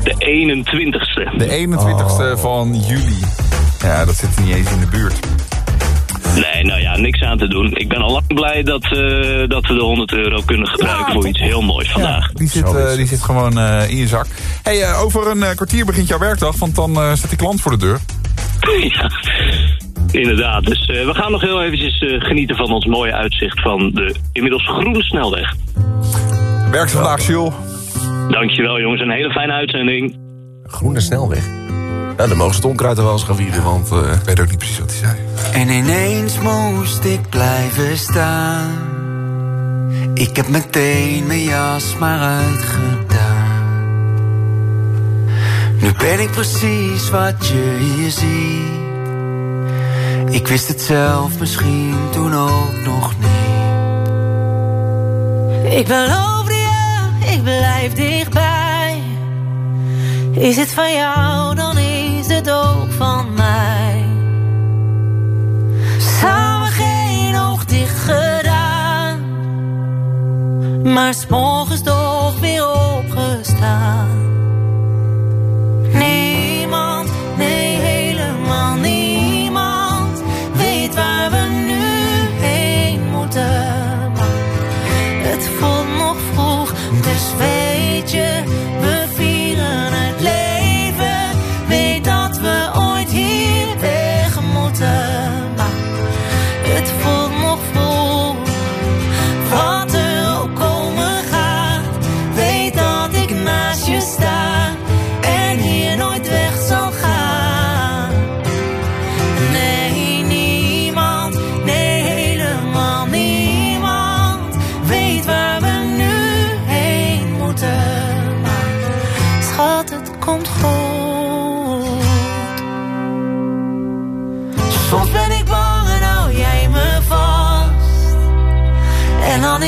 De 21ste. De 21ste van juli. Ja, dat zit niet eens in de buurt. Nee, nou ja, niks aan te doen. Ik ben al lang blij dat, eh, dat we de 100 euro kunnen gebruiken voor iets heel moois vandaag. Die zit, eh, die zit gewoon eh, in je zak. hey, over een eh, kwartier begint jouw werkdag, want dan eh, staat die klant voor de deur. ja, inderdaad. Dus eh, we gaan nog heel eventjes genieten van ons mooie uitzicht van de inmiddels groene snelweg. Werkt vandaag, Jules? Dankjewel jongens, een hele fijne uitzending. Groene snelweg. Nou, dan mogen ze het onkruid er wel eens gaan wieden, want... eh, Ik weet ook niet precies wat hij zei. En ineens moest ik blijven staan. Ik heb meteen mijn jas maar uitgedaan. Nu ben ik precies wat je hier ziet. Ik wist het zelf misschien toen ook nog niet. Ik beloof je, ik blijf dichtbij. Is het van jou, dan het van mij. Samen geen oog dicht gedaan. Maar s'morgens toch weer opgestaan. Niemand, nee helemaal niemand. Weet waar we nu heen moeten. Het voelt nog vroeg, dus weet je, we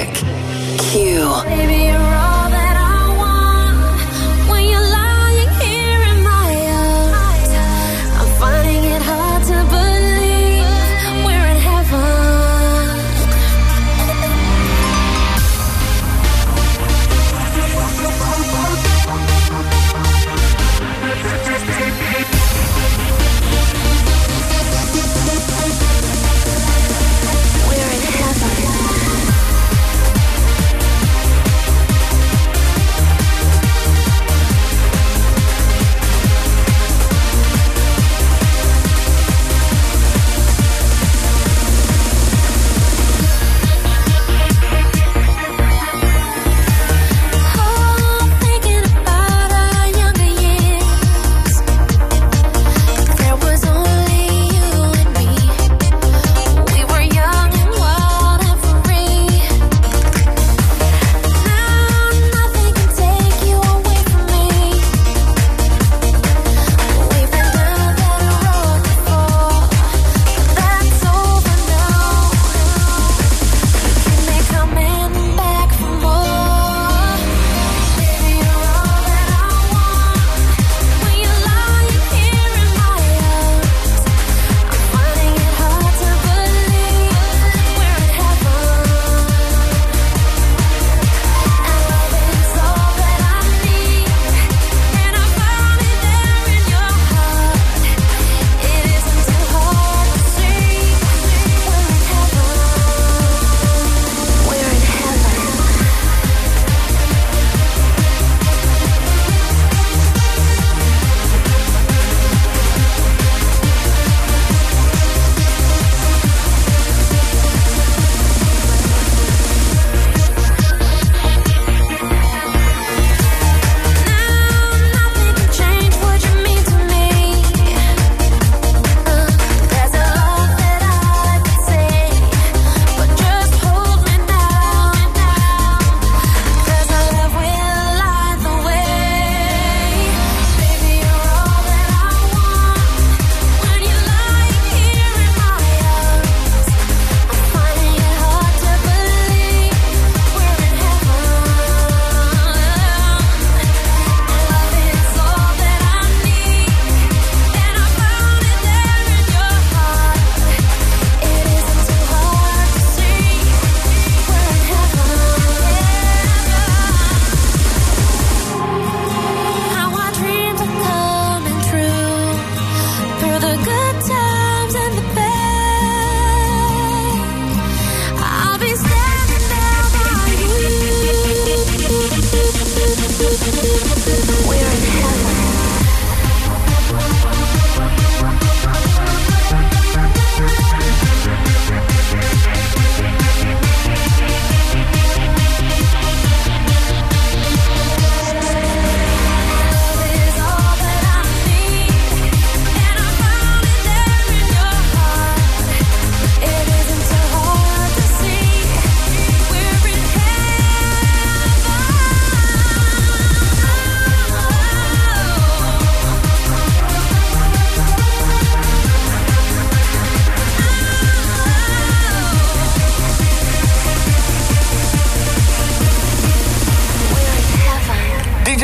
Music. Q.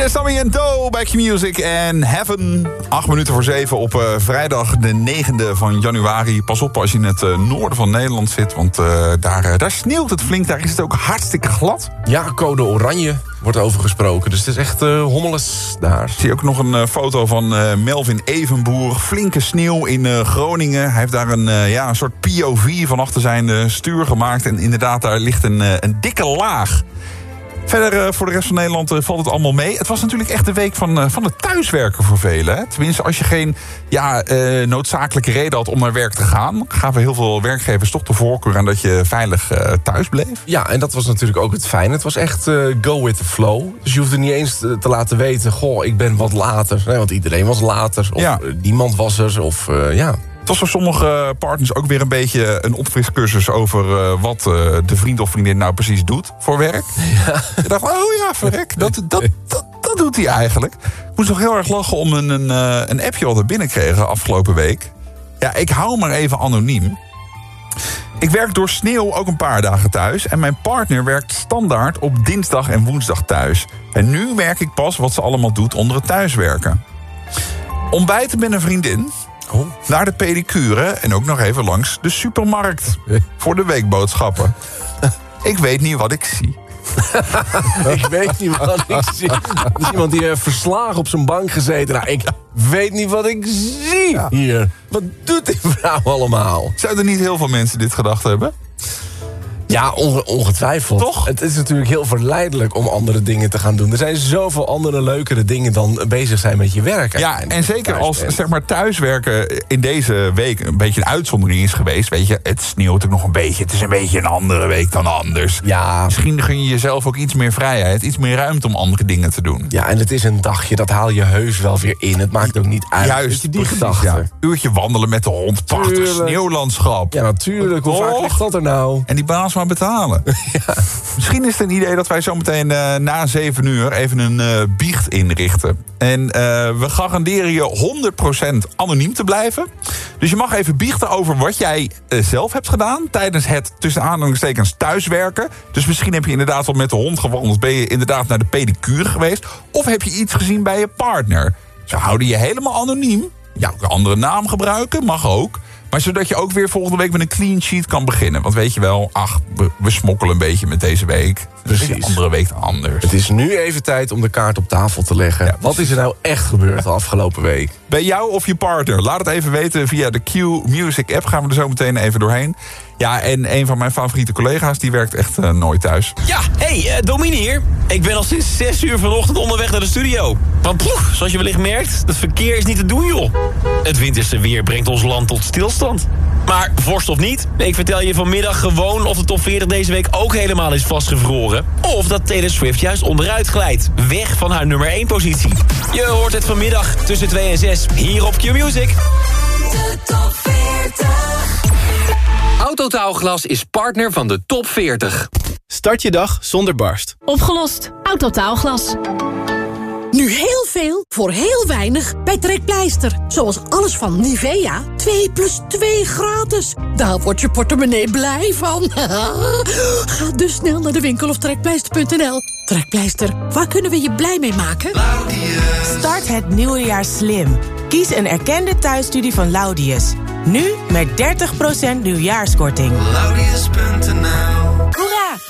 Sammy en Do bij Q-Music en Heaven. Acht minuten voor zeven op uh, vrijdag de 9e van januari. Pas op als je in het uh, noorden van Nederland zit, want uh, daar, daar sneeuwt het flink. Daar is het ook hartstikke glad. Ja, code oranje wordt over gesproken. Dus het is echt uh, hommeles daar. Zie ook nog een uh, foto van uh, Melvin Evenboer. Flinke sneeuw in Groningen. Hij heeft daar een, ja, een soort POV van achter zijn stuur gemaakt. En inderdaad, daar ligt een, een dikke laag. Verder uh, voor de rest van Nederland uh, valt het allemaal mee. Het was natuurlijk echt de week van, uh, van het thuiswerken voor velen. Hè? Tenminste, als je geen ja, noodzakelijke reden had om naar werk te gaan... gaven heel veel werkgevers toch de voorkeur aan dat je veilig thuis bleef. Ja, en dat was natuurlijk ook het fijne. Het was echt go with the flow. Dus je hoefde niet eens te, te laten weten... goh, ik ben wat later. Nee, want iedereen was later. Of ja. niemand was er. Of ja... Het was voor sommige partners ook weer een beetje een opfriscursus over uh, wat uh, de vriend of vriendin nou precies doet voor werk. Ja. Je dacht, oh ja, verrek, dat, dat, dat, dat doet hij eigenlijk. Ik moest nog heel erg lachen om een, een, uh, een appje wat we binnenkregen afgelopen week. Ja, ik hou maar even anoniem. Ik werk door sneeuw ook een paar dagen thuis. En mijn partner werkt standaard op dinsdag en woensdag thuis. En nu merk ik pas wat ze allemaal doet onder het thuiswerken. Ontbijten met een vriendin. Oh. Naar de pedicure en ook nog even langs de supermarkt. Voor de weekboodschappen. ik weet niet wat ik zie. ik weet niet wat ik zie. Er is iemand die heeft verslagen op zijn bank gezeten. Nou, ik weet niet wat ik zie ja. hier. Wat doet die vrouw allemaal? Zouden niet heel veel mensen dit gedacht hebben? Ja, ongetwijfeld. Toch? Het is natuurlijk heel verleidelijk om andere dingen te gaan doen. Er zijn zoveel andere leukere dingen dan bezig zijn met je werk. Ja, en zeker als zeg maar, thuiswerken in deze week een beetje een uitzondering is geweest. Weet je, het sneeuwt ook nog een beetje. Het is een beetje een andere week dan anders. Ja. Misschien gun je jezelf ook iets meer vrijheid, iets meer ruimte om andere dingen te doen. Ja, en het is een dagje, dat haal je heus wel weer in. Het maakt ook niet uit. Juist, die gedachte. Ja. Uurtje wandelen met de hond, prachtig sneeuwlandschap. Ja, natuurlijk. Hoe vaak ligt dat er nou? En die baas maar betalen. ja. Misschien is het een idee dat wij zometeen uh, na 7 uur even een uh, biecht inrichten. En uh, we garanderen je 100% anoniem te blijven. Dus je mag even biechten over wat jij zelf hebt gedaan tijdens het tussen aanhalingstekens thuiswerken. Dus misschien heb je inderdaad wel met de hond gewandeld. Ben je inderdaad naar de pedicure geweest. Of heb je iets gezien bij je partner. Ze houden je helemaal anoniem. Ja, een andere naam gebruiken, mag ook. Maar zodat je ook weer volgende week met een clean sheet kan beginnen. Want weet je wel, ach, we, we smokkelen een beetje met deze week. Precies. De andere week anders. Het is nu even tijd om de kaart op tafel te leggen. Ja, Wat is er nou echt gebeurd de afgelopen week? Bij jou of je partner? Laat het even weten via de Q-Music app. Gaan we er zo meteen even doorheen. Ja, en een van mijn favoriete collega's, die werkt echt uh, nooit thuis. Ja, hey, uh, Domine hier. Ik ben al sinds 6 uur vanochtend onderweg naar de studio. Want poef, zoals je wellicht merkt, het verkeer is niet te doen, joh. Het winterse weer brengt ons land tot stilstand. Maar vorst of niet, ik vertel je vanmiddag gewoon of de top 40 deze week ook helemaal is vastgevroren. Of dat Taylor Swift juist onderuit glijdt. Weg van haar nummer 1 positie. Je hoort het vanmiddag tussen 2 en 6 hier op Q-Music. De top 40. Autotaalglas is partner van de top 40. Start je dag zonder barst. Opgelost. Autotaalglas. Nu heel veel voor heel weinig bij Trekpleister. Zoals alles van Nivea. 2 plus 2 gratis. Daar wordt je portemonnee blij van. Ga dus snel naar de winkel of trekpleister.nl. Trekpleister, waar kunnen we je blij mee maken? Start het nieuwe jaar slim. Kies een erkende thuisstudie van Laudius. Nu met 30% nieuwjaarskorting. Laudius.nl!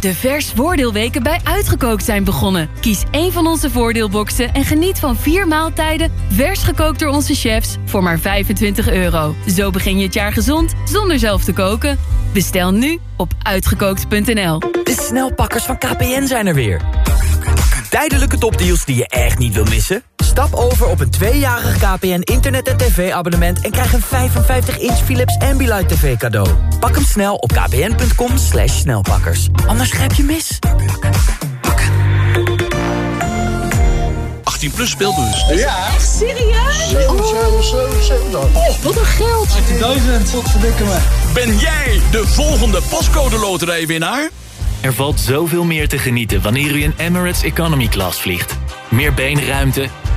De vers voordeelweken bij Uitgekookt zijn begonnen. Kies één van onze voordeelboxen en geniet van vier maaltijden... vers gekookt door onze chefs voor maar 25 euro. Zo begin je het jaar gezond zonder zelf te koken. Bestel nu op uitgekookt.nl. De snelpakkers van KPN zijn er weer. Tijdelijke topdeals die je echt niet wil missen? Stap over op een tweejarig KPN internet- en tv-abonnement... en krijg een 55-inch Philips Ambilight TV cadeau. Pak hem snel op kpn.com slash snelpakkers. Anders grijp je mis. 18 plus speelbus. Ja. Echt serieus? Oh, wat een geld. 18.000, wat verdikken me. Ben jij de volgende postcode loterijwinnaar? Er valt zoveel meer te genieten wanneer u in Emirates Economy Class vliegt. Meer beenruimte,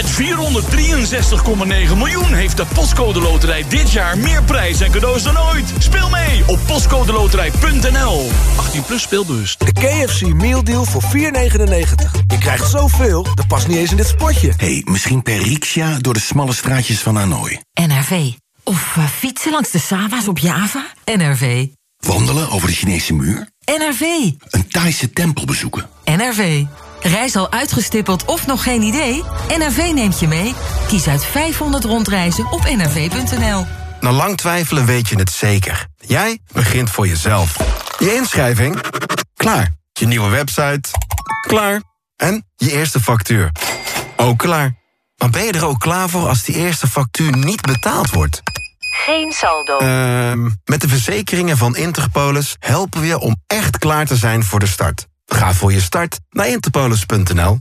Met 463,9 miljoen heeft de Postcode Loterij dit jaar meer prijs en cadeaus dan ooit. Speel mee op postcodeloterij.nl. 18 plus speelbewust. De KFC Meal Deal voor 4,99. Je krijgt zoveel, dat past niet eens in dit spotje. hey, misschien per riksja door de smalle straatjes van Hanoi. NRV. Of uh, fietsen langs de Sava's op Java. NRV. Wandelen over de Chinese muur. NRV. Een Thaise tempel bezoeken. NRV. Reis al uitgestippeld of nog geen idee? NRV neemt je mee. Kies uit 500 rondreizen op nrv.nl. Na lang twijfelen weet je het zeker. Jij begint voor jezelf. Je inschrijving? Klaar. Je nieuwe website? Klaar. En je eerste factuur? Ook klaar. Maar ben je er ook klaar voor als die eerste factuur niet betaald wordt? Geen saldo. Ehm met de verzekeringen van Interpolis helpen we je om echt klaar te zijn voor de start. Ga voor je start naar interpolis.nl.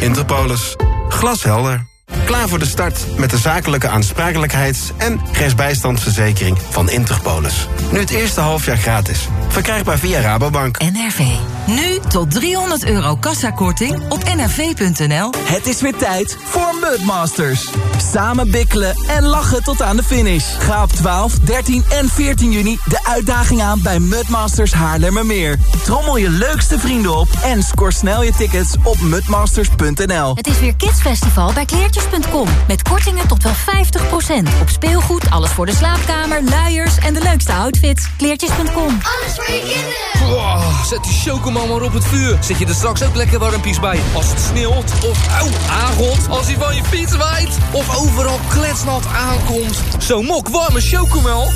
Interpolis. Glashelder. Klaar voor de start met de zakelijke aansprakelijkheids- en rechtsbijstandsverzekering van Interpolis. Nu het eerste halfjaar gratis. Verkrijgbaar via Rabobank. NRV. Nu tot 300 euro kassakorting op nrv.nl. Het is weer tijd voor Mudmasters. Samen bikkelen en lachen tot aan de finish. Ga op 12, 13 en 14 juni de uitdaging aan bij Mudmasters Haarlemmermeer. Trommel je leukste vrienden op en score snel je tickets op mudmasters.nl. Het is weer Kidsfestival bij kleertjes.com. Met kortingen tot wel 50%. Op speelgoed, alles voor de slaapkamer, luiers en de leukste outfits. Kleertjes.com. Alles voor je kinderen. Wow, zet die chocomel maar op het vuur. Zet je er straks ook lekker warmpies bij. Als het sneeuwt of auw, aangot. Als hij van je fiets waait. Of overal kletsnat aankomt. Zo'n mok warme chocomel.